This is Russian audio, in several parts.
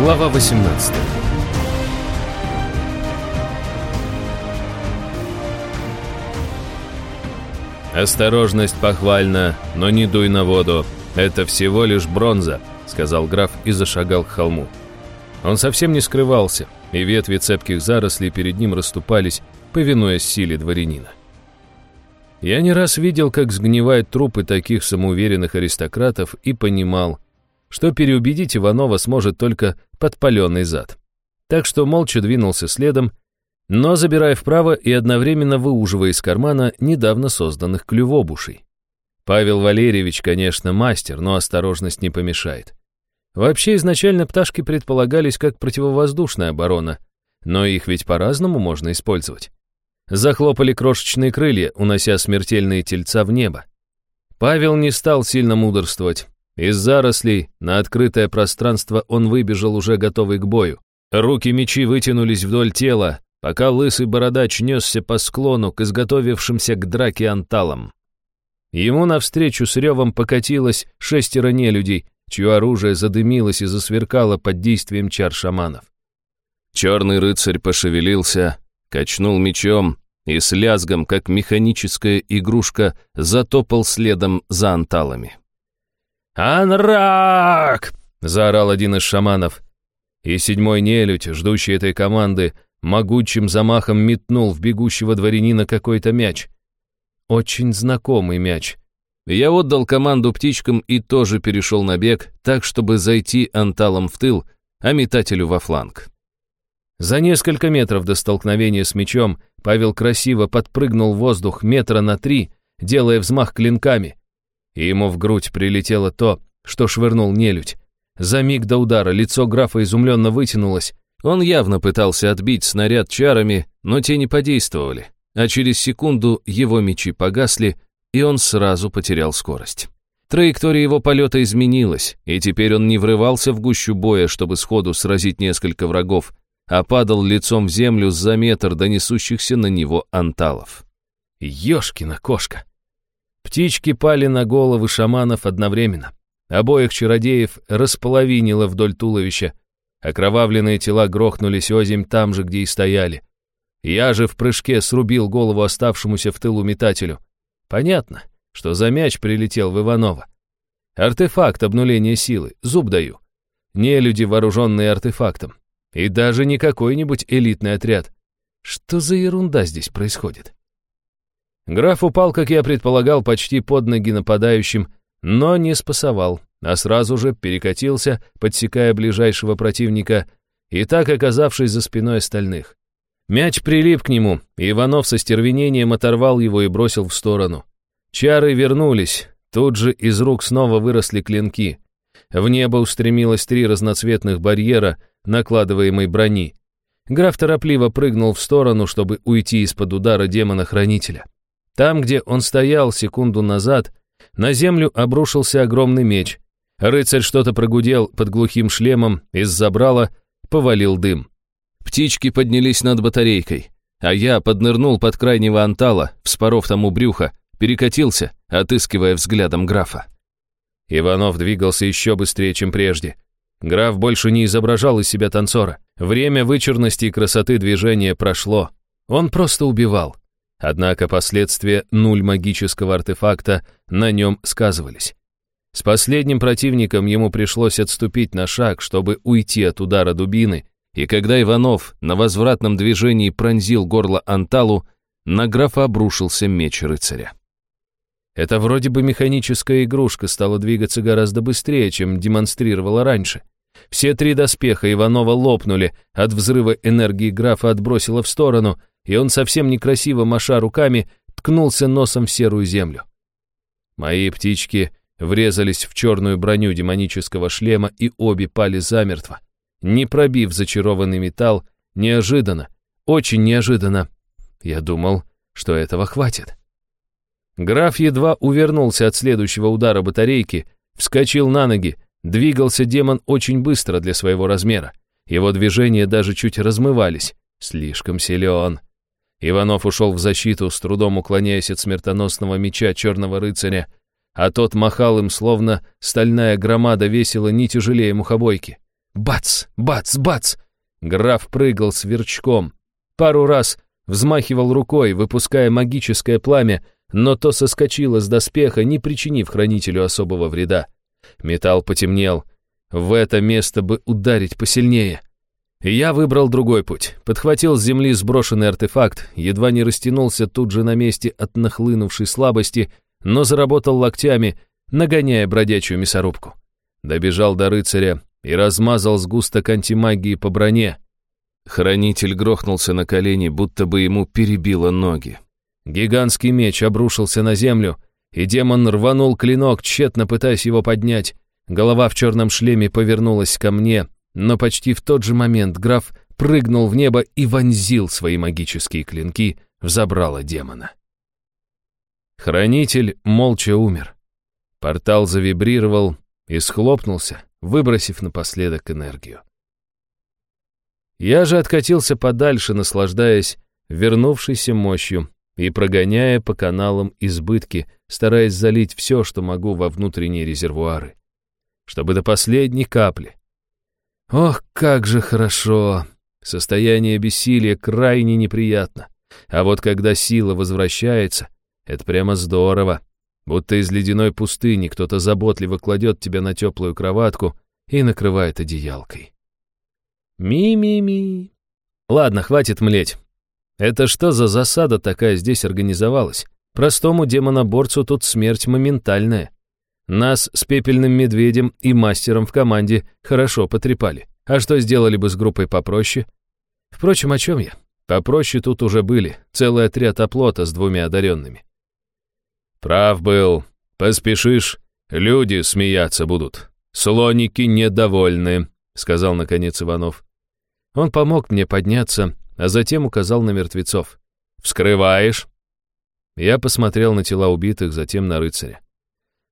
Глава 18 «Осторожность похвальна, но не дуй на воду. Это всего лишь бронза», — сказал граф и зашагал к холму. Он совсем не скрывался, и ветви цепких зарослей перед ним расступались, повинуясь силе дворянина. Я не раз видел, как сгнивают трупы таких самоуверенных аристократов и понимал, что переубедить Иванова сможет только подпаленный зад. Так что молча двинулся следом, но забирая вправо и одновременно выуживая из кармана недавно созданных клювобушей. Павел Валерьевич, конечно, мастер, но осторожность не помешает. Вообще, изначально пташки предполагались как противовоздушная оборона, но их ведь по-разному можно использовать. Захлопали крошечные крылья, унося смертельные тельца в небо. Павел не стал сильно мудрствовать. Из зарослей на открытое пространство он выбежал уже готовый к бою. Руки мечи вытянулись вдоль тела, пока лысый бородач несся по склону к изготовившимся к драке анталам. Ему навстречу с ревом покатилось шестеро нелюдей, чье оружие задымилось и засверкало под действием чар шаманов. Черный рыцарь пошевелился, качнул мечом и с лязгом, как механическая игрушка, затопал следом за анталами. «Анрак!» — заорал один из шаманов. И седьмой нелюдь, ждущий этой команды, могучим замахом метнул в бегущего дворянина какой-то мяч. Очень знакомый мяч. Я отдал команду птичкам и тоже перешел на бег, так, чтобы зайти анталом в тыл, а метателю во фланг. За несколько метров до столкновения с мечом Павел красиво подпрыгнул в воздух метра на три, делая взмах клинками, и ему в грудь прилетело то, что швырнул нелюдь. За миг до удара лицо графа изумленно вытянулось, он явно пытался отбить снаряд чарами, но те не подействовали, а через секунду его мечи погасли, и он сразу потерял скорость. Траектория его полета изменилась, и теперь он не врывался в гущу боя, чтобы сходу сразить несколько врагов, а падал лицом в землю за метр до несущихся на него анталов. Ёшкина кошка! Птички пали на головы шаманов одновременно. Обоих чародеев располовинило вдоль туловища, Окровавленные тела грохнулись озимь там же, где и стояли. Я же в прыжке срубил голову оставшемуся в тылу метателю. Понятно, что за мяч прилетел в Иванова. Артефакт обнуления силы, зуб даю. Не люди, вооруженные артефактом. И даже не какой-нибудь элитный отряд. Что за ерунда здесь происходит? Граф упал, как я предполагал, почти под ноги нападающим, но не спасовал а сразу же перекатился, подсекая ближайшего противника и так оказавшись за спиной остальных. Мяч прилип к нему, и Иванов со стервенением оторвал его и бросил в сторону. Чары вернулись, тут же из рук снова выросли клинки. В небо устремилось три разноцветных барьера, накладываемой брони. Граф торопливо прыгнул в сторону, чтобы уйти из-под удара демона-хранителя. Там, где он стоял секунду назад, на землю обрушился огромный меч, Рыцарь что-то прогудел под глухим шлемом, из забрала повалил дым. Птички поднялись над батарейкой, а я поднырнул под крайнего антала, вспоров тому брюха, перекатился, отыскивая взглядом графа. Иванов двигался еще быстрее, чем прежде. Граф больше не изображал из себя танцора. Время вычурности и красоты движения прошло. Он просто убивал. Однако последствия нуль магического артефакта на нем сказывались. С последним противником ему пришлось отступить на шаг, чтобы уйти от удара дубины, и когда Иванов на возвратном движении пронзил горло Анталу, на графа обрушился меч рыцаря. Это вроде бы механическая игрушка стала двигаться гораздо быстрее, чем демонстрировала раньше. Все три доспеха Иванова лопнули, от взрыва энергии графа отбросило в сторону, и он совсем некрасиво, маша руками, ткнулся носом в серую землю. Мои птички врезались в черную броню демонического шлема и обе пали замертво. Не пробив зачарованный металл, неожиданно, очень неожиданно. Я думал, что этого хватит. Граф едва увернулся от следующего удара батарейки, вскочил на ноги, двигался демон очень быстро для своего размера. Его движения даже чуть размывались. Слишком силен. Иванов ушел в защиту, с трудом уклоняясь от смертоносного меча черного рыцаря, а тот махал им, словно стальная громада весила не тяжелее мухобойки. Бац, бац, бац! Граф прыгал сверчком. Пару раз взмахивал рукой, выпуская магическое пламя, но то соскочило с доспеха, не причинив хранителю особого вреда. Металл потемнел. В это место бы ударить посильнее. Я выбрал другой путь. Подхватил с земли сброшенный артефакт, едва не растянулся тут же на месте от нахлынувшей слабости, но заработал локтями, нагоняя бродячую мясорубку. Добежал до рыцаря и размазал сгусток антимагии по броне. Хранитель грохнулся на колени, будто бы ему перебило ноги. Гигантский меч обрушился на землю, и демон рванул клинок, тщетно пытаясь его поднять. Голова в черном шлеме повернулась ко мне, но почти в тот же момент граф прыгнул в небо и вонзил свои магические клинки в забрало демона. Хранитель молча умер. Портал завибрировал и схлопнулся, выбросив напоследок энергию. Я же откатился подальше, наслаждаясь вернувшейся мощью и прогоняя по каналам избытки, стараясь залить все, что могу во внутренние резервуары. Чтобы до последней капли. Ох, как же хорошо! Состояние бессилия крайне неприятно. А вот когда сила возвращается, это прямо здорово. Будто из ледяной пустыни кто-то заботливо кладет тебя на теплую кроватку и накрывает одеялкой. Ми-ми-ми. Ладно, хватит млеть. Это что за засада такая здесь организовалась? Простому демоноборцу тут смерть моментальная. Нас с пепельным медведем и мастером в команде хорошо потрепали. А что сделали бы с группой попроще? Впрочем, о чем я? Попроще тут уже были. Целый отряд оплота с двумя одаренными. Прав был. Поспешишь, люди смеяться будут. Слоники недовольны, сказал наконец Иванов. Он помог мне подняться, а затем указал на мертвецов. «Вскрываешь?» Я посмотрел на тела убитых, затем на рыцаря.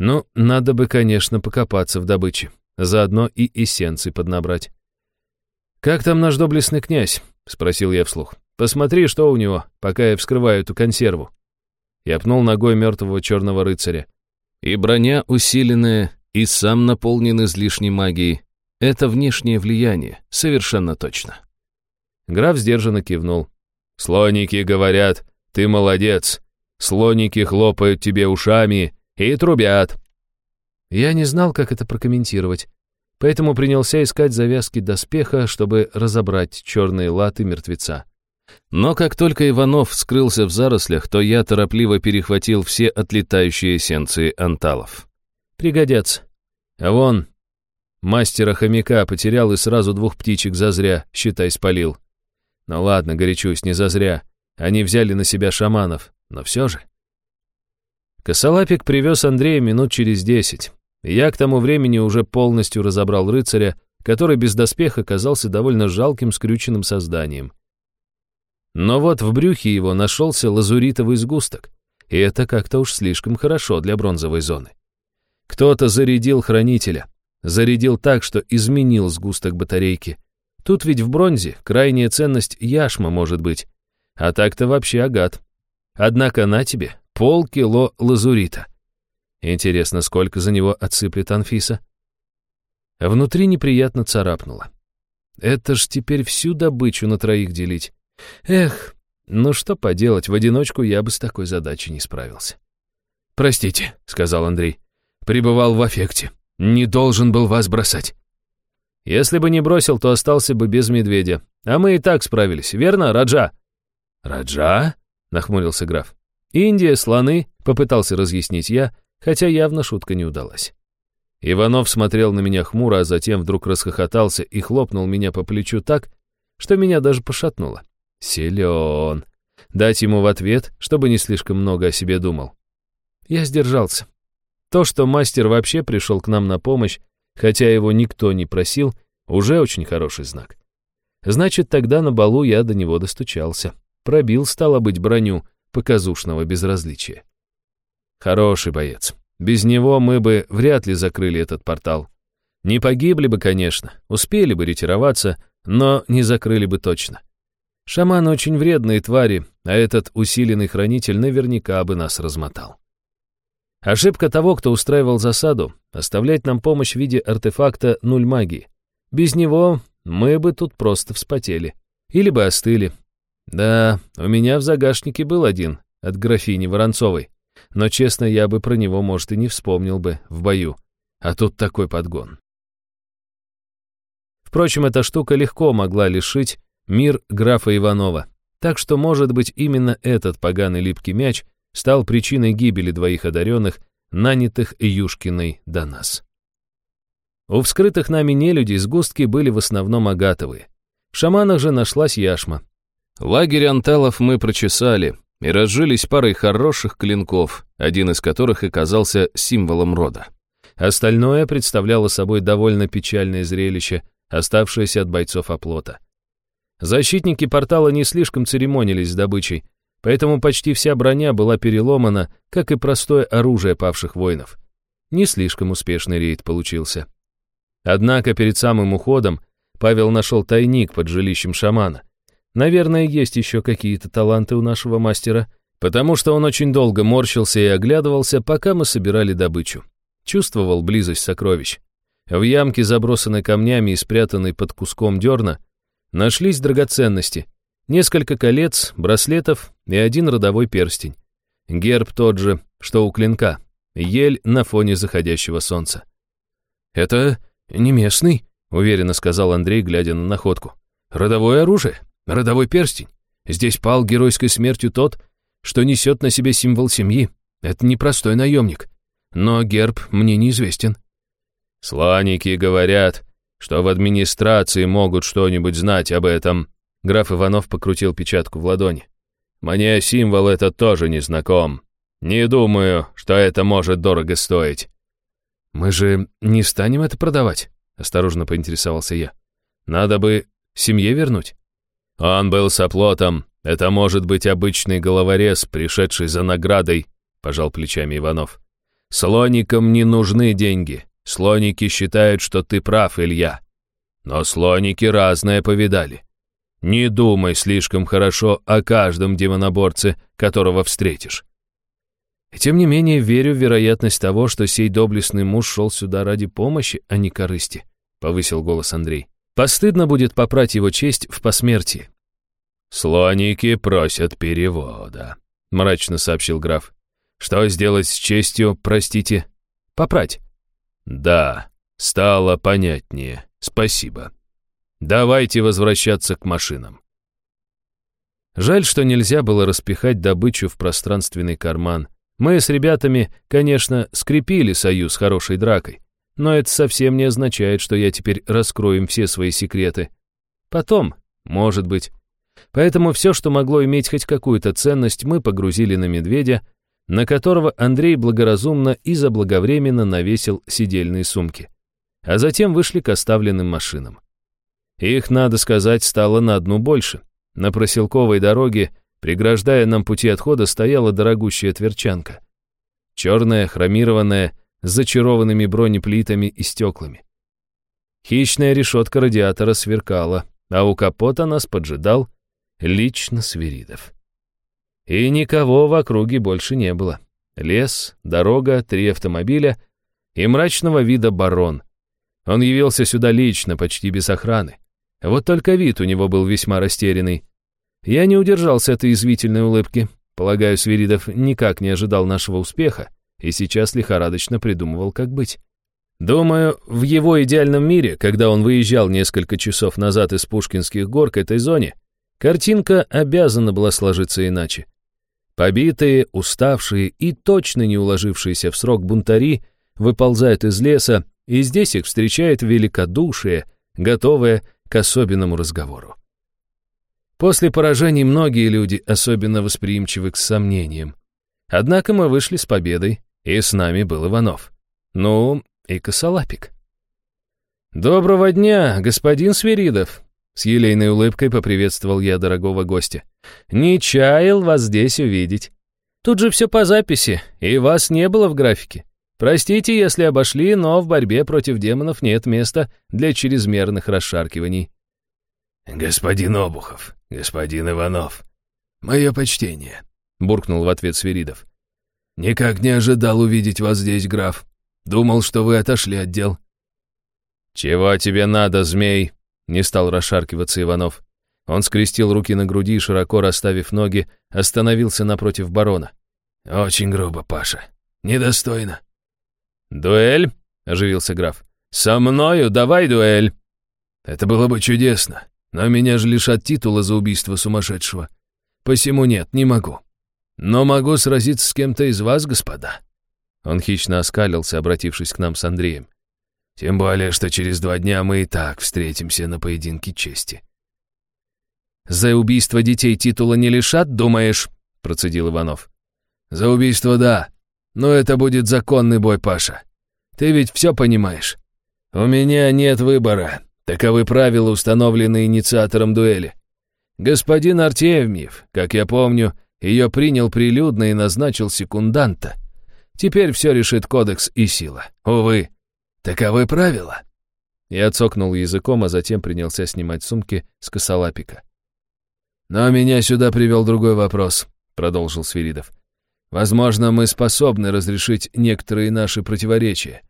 Ну, надо бы, конечно, покопаться в добыче, заодно и эссенции поднабрать. «Как там наш доблестный князь?» — спросил я вслух. «Посмотри, что у него, пока я вскрываю эту консерву». Я пнул ногой мертвого черного рыцаря. И броня усиленная, и сам наполнен излишней магией. Это внешнее влияние, совершенно точно. Граф сдержанно кивнул. «Слоники говорят, ты молодец. Слоники хлопают тебе ушами и трубят». Я не знал, как это прокомментировать, поэтому принялся искать завязки доспеха, чтобы разобрать черные латы мертвеца. Но как только Иванов скрылся в зарослях, то я торопливо перехватил все отлетающие эссенции анталов. Пригодятся. А вон, мастера хомяка потерял и сразу двух птичек зазря, считай, спалил. Ну ладно, горячусь, не зазря. Они взяли на себя шаманов, но все же. Косолапик привез Андрея минут через десять. Я к тому времени уже полностью разобрал рыцаря, который без доспеха казался довольно жалким скрюченным созданием. Но вот в брюхе его нашелся лазуритовый сгусток, и это как-то уж слишком хорошо для бронзовой зоны. Кто-то зарядил хранителя, зарядил так, что изменил сгусток батарейки. Тут ведь в бронзе крайняя ценность яшма может быть, а так-то вообще агат. Однако на тебе полкило лазурита. Интересно, сколько за него отсыплет Анфиса? Внутри неприятно царапнуло. Это ж теперь всю добычу на троих делить. Эх, ну что поделать, в одиночку я бы с такой задачей не справился. «Простите», — сказал Андрей. «Пребывал в аффекте. Не должен был вас бросать». «Если бы не бросил, то остался бы без медведя. А мы и так справились, верно, Раджа?» «Раджа?» — нахмурился граф. «Индия, слоны», — попытался разъяснить я, хотя явно шутка не удалась. Иванов смотрел на меня хмуро, а затем вдруг расхохотался и хлопнул меня по плечу так, что меня даже пошатнуло. Силен. Дать ему в ответ, чтобы не слишком много о себе думал. Я сдержался. То, что мастер вообще пришел к нам на помощь, хотя его никто не просил, уже очень хороший знак. Значит, тогда на балу я до него достучался. Пробил, стало быть, броню показушного безразличия. Хороший боец. Без него мы бы вряд ли закрыли этот портал. Не погибли бы, конечно, успели бы ретироваться, но не закрыли бы точно. Шаманы очень вредные твари, а этот усиленный хранитель наверняка бы нас размотал. Ошибка того, кто устраивал засаду, оставлять нам помощь в виде артефакта нуль магии. без него мы бы тут просто вспотели. Или бы остыли. Да, у меня в загашнике был один, от графини Воронцовой. Но, честно, я бы про него, может, и не вспомнил бы в бою. А тут такой подгон. Впрочем, эта штука легко могла лишить мир графа Иванова. Так что, может быть, именно этот поганый липкий мяч стал причиной гибели двоих одаренных, нанятых Юшкиной до нас. У вскрытых нами нелюдей сгустки были в основном агатовые. В шаманах же нашлась яшма. Лагерь анталов мы прочесали и разжились парой хороших клинков, один из которых оказался символом рода. Остальное представляло собой довольно печальное зрелище, оставшееся от бойцов оплота. Защитники портала не слишком церемонились с добычей, поэтому почти вся броня была переломана, как и простое оружие павших воинов. Не слишком успешный рейд получился. Однако перед самым уходом Павел нашел тайник под жилищем шамана. Наверное, есть еще какие-то таланты у нашего мастера, потому что он очень долго морщился и оглядывался, пока мы собирали добычу. Чувствовал близость сокровищ. В ямке, забросанной камнями и спрятанной под куском дерна, нашлись драгоценности, несколько колец, браслетов и один родовой перстень. Герб тот же, что у клинка, ель на фоне заходящего солнца. «Это не местный», — уверенно сказал Андрей, глядя на находку. «Родовое оружие, родовой перстень. Здесь пал геройской смертью тот, что несет на себе символ семьи. Это непростой наемник. Но герб мне неизвестен». «Сланики говорят, что в администрации могут что-нибудь знать об этом». Граф Иванов покрутил печатку в ладони. «Мне символ этот тоже не знаком. Не думаю, что это может дорого стоить». «Мы же не станем это продавать?» — осторожно поинтересовался я. «Надо бы семье вернуть». «Он был с оплотом. Это может быть обычный головорез, пришедший за наградой», — пожал плечами Иванов. «Слоникам не нужны деньги. Слоники считают, что ты прав, Илья. Но слоники разное повидали. Не думай слишком хорошо о каждом демоноборце, которого встретишь. И тем не менее верю в вероятность того, что сей доблестный муж шел сюда ради помощи, а не корысти, повысил голос Андрей. Постыдно будет попрать его честь в посмертии. Слоники просят перевода, мрачно сообщил граф. Что сделать с честью, простите? Попрать. Да, стало понятнее. Спасибо. Давайте возвращаться к машинам. Жаль, что нельзя было распихать добычу в пространственный карман. Мы с ребятами, конечно, скрепили союз хорошей дракой, но это совсем не означает, что я теперь раскрою им все свои секреты. Потом, может быть. Поэтому все, что могло иметь хоть какую-то ценность, мы погрузили на медведя, на которого Андрей благоразумно и заблаговременно навесил сидельные сумки. А затем вышли к оставленным машинам. Их, надо сказать, стало на одну больше. На проселковой дороге, преграждая нам пути отхода, стояла дорогущая тверчанка. Черная, хромированная, с зачарованными бронеплитами и стеклами. Хищная решетка радиатора сверкала, а у капота нас поджидал лично Свиридов. И никого в округе больше не было. Лес, дорога, три автомобиля и мрачного вида барон. Он явился сюда лично, почти без охраны. Вот только вид у него был весьма растерянный. Я не удержался от извительной улыбки. Полагаю, Свиридов никак не ожидал нашего успеха и сейчас лихорадочно придумывал, как быть. Думаю, в его идеальном мире, когда он выезжал несколько часов назад из Пушкинских гор к этой зоне, картинка обязана была сложиться иначе. Побитые, уставшие и точно не уложившиеся в срок бунтари выползают из леса, и здесь их встречает великодушие, готовое к особенному разговору. После поражений многие люди особенно восприимчивы к сомнениям. Однако мы вышли с победой, и с нами был Иванов. Ну, и косолапик. «Доброго дня, господин Свиридов!» С елейной улыбкой поприветствовал я дорогого гостя. «Не чаял вас здесь увидеть. Тут же все по записи, и вас не было в графике. Простите, если обошли, но в борьбе против демонов нет места для чрезмерных расшаркиваний». «Господин Обухов, господин Иванов, мое почтение», — буркнул в ответ Свиридов. «Никак не ожидал увидеть вас здесь, граф. Думал, что вы отошли от дел». «Чего тебе надо, змей?» — не стал расшаркиваться Иванов. Он скрестил руки на груди, широко расставив ноги, остановился напротив барона. «Очень грубо, Паша. Недостойно». «Дуэль?» — оживился граф. «Со мною давай дуэль!» «Это было бы чудесно, но меня же лишат титула за убийство сумасшедшего. Посему нет, не могу. Но могу сразиться с кем-то из вас, господа». Он хищно оскалился, обратившись к нам с Андреем. «Тем более, что через два дня мы и так встретимся на поединке чести». «За убийство детей титула не лишат, думаешь?» — процедил Иванов. «За убийство — да. Но это будет законный бой, Паша. Ты ведь все понимаешь. У меня нет выбора. Таковы правила, установленные инициатором дуэли. Господин Артемьев, как я помню, ее принял прилюдно и назначил секунданта. Теперь все решит кодекс и сила. Увы, таковы правила». Я цокнул языком, а затем принялся снимать сумки с косолапика. «Но меня сюда привел другой вопрос», — продолжил Свиридов. «Возможно, мы способны разрешить некоторые наши противоречия.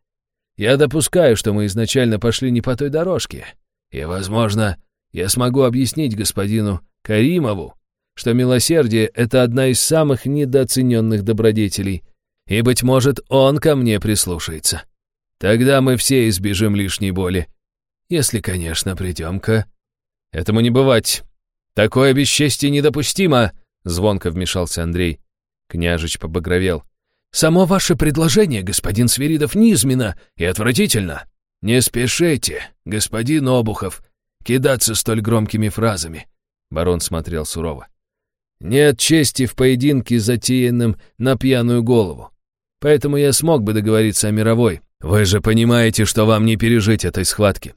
Я допускаю, что мы изначально пошли не по той дорожке. И, возможно, я смогу объяснить господину Каримову, что милосердие — это одна из самых недооцененных добродетелей, и, быть может, он ко мне прислушается. Тогда мы все избежим лишней боли. Если, конечно, придем к... Этому не бывать. «Такое бесчестие недопустимо!» — звонко вмешался Андрей. Княжич побагровел. «Само ваше предложение, господин Свиридов, низменно и отвратительно. Не спешите, господин Обухов, кидаться столь громкими фразами». Барон смотрел сурово. «Нет чести в поединке, затеянном на пьяную голову. Поэтому я смог бы договориться о мировой. Вы же понимаете, что вам не пережить этой схватки».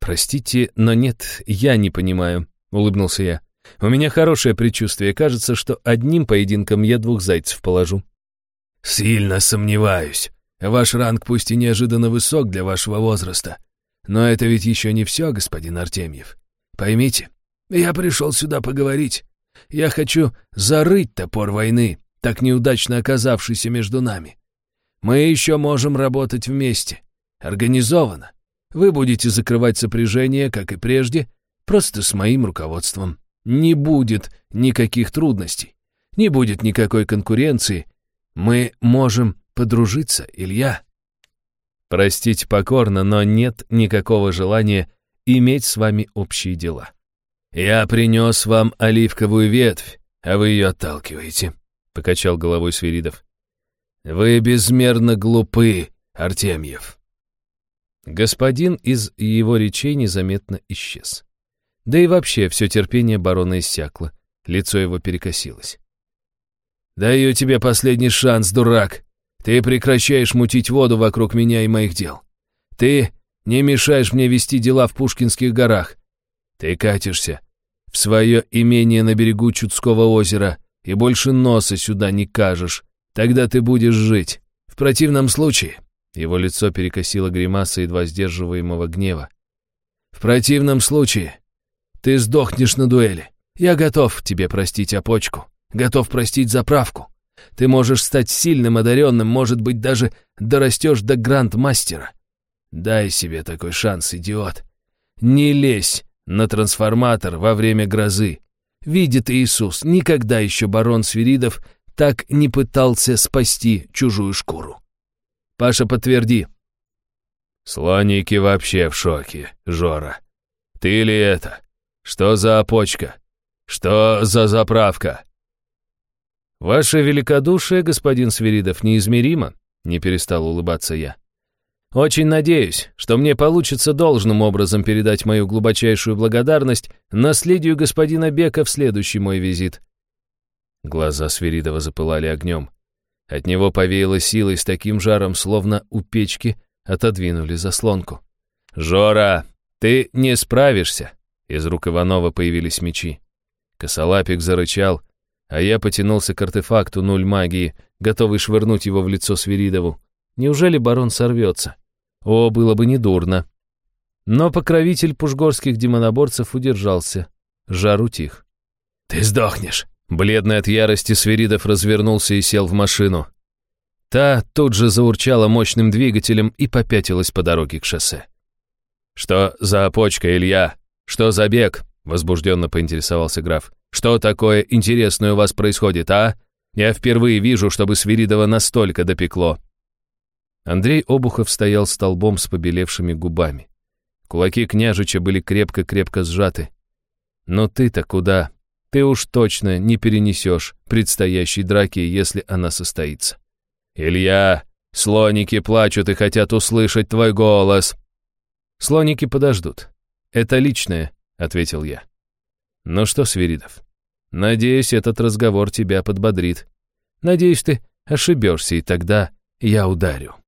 «Простите, но нет, я не понимаю», — улыбнулся я. «У меня хорошее предчувствие. Кажется, что одним поединком я двух зайцев положу». «Сильно сомневаюсь. Ваш ранг пусть и неожиданно высок для вашего возраста. Но это ведь еще не все, господин Артемьев. Поймите, я пришел сюда поговорить. Я хочу зарыть топор войны, так неудачно оказавшийся между нами. Мы еще можем работать вместе. Организованно. Вы будете закрывать сопряжение, как и прежде, Просто с моим руководством. Не будет никаких трудностей. Не будет никакой конкуренции. Мы можем подружиться, Илья. Простите покорно, но нет никакого желания иметь с вами общие дела. Я принес вам оливковую ветвь, а вы ее отталкиваете, — покачал головой Свиридов. Вы безмерно глупы, Артемьев. Господин из его речей незаметно исчез. Да и вообще все терпение барона иссякло. Лицо его перекосилось. «Даю тебе последний шанс, дурак. Ты прекращаешь мутить воду вокруг меня и моих дел. Ты не мешаешь мне вести дела в Пушкинских горах. Ты катишься в свое имение на берегу Чудского озера и больше носа сюда не кажешь. Тогда ты будешь жить. В противном случае...» Его лицо перекосило гримаса едва сдерживаемого гнева. «В противном случае ты сдохнешь на дуэли. Я готов тебе простить опочку, готов простить заправку. Ты можешь стать сильным, одаренным, может быть, даже дорастешь до гранд-мастера. Дай себе такой шанс, идиот. Не лезь на трансформатор во время грозы. Видит Иисус, никогда еще барон Свиридов так не пытался спасти чужую шкуру. Паша, подтверди. Слоники вообще в шоке, Жора. Ты ли это? Что за опочка? Что за заправка? Ваше великодушие, господин Свиридов, неизмеримо, не перестал улыбаться я. Очень надеюсь, что мне получится должным образом передать мою глубочайшую благодарность наследию господина Бека в следующий мой визит. Глаза Свиридова запылали огнем. От него повеяло силой с таким жаром, словно у печки отодвинули заслонку. «Жора, ты не справишься!» Из рук Иванова появились мечи. Косолапик зарычал, а я потянулся к артефакту нуль магии, готовый швырнуть его в лицо Свиридову. Неужели барон сорвется? О, было бы недурно. Но покровитель пушгорских демоноборцев удержался. Жар утих. «Ты сдохнешь!» Бледный от ярости Свиридов развернулся и сел в машину. Та тут же заурчала мощным двигателем и попятилась по дороге к шоссе. «Что за опочка, Илья? Что за бег?» — возбужденно поинтересовался граф. «Что такое интересное у вас происходит, а? Я впервые вижу, чтобы Свиридова настолько допекло». Андрей Обухов стоял столбом с побелевшими губами. Кулаки княжича были крепко-крепко сжаты. «Но ты-то куда? Ты уж точно не перенесешь предстоящей драки, если она состоится». «Илья, слоники плачут и хотят услышать твой голос». «Слоники подождут. Это личное», — ответил я. «Ну что, Свиридов, надеюсь, этот разговор тебя подбодрит. Надеюсь, ты ошибешься, и тогда я ударю».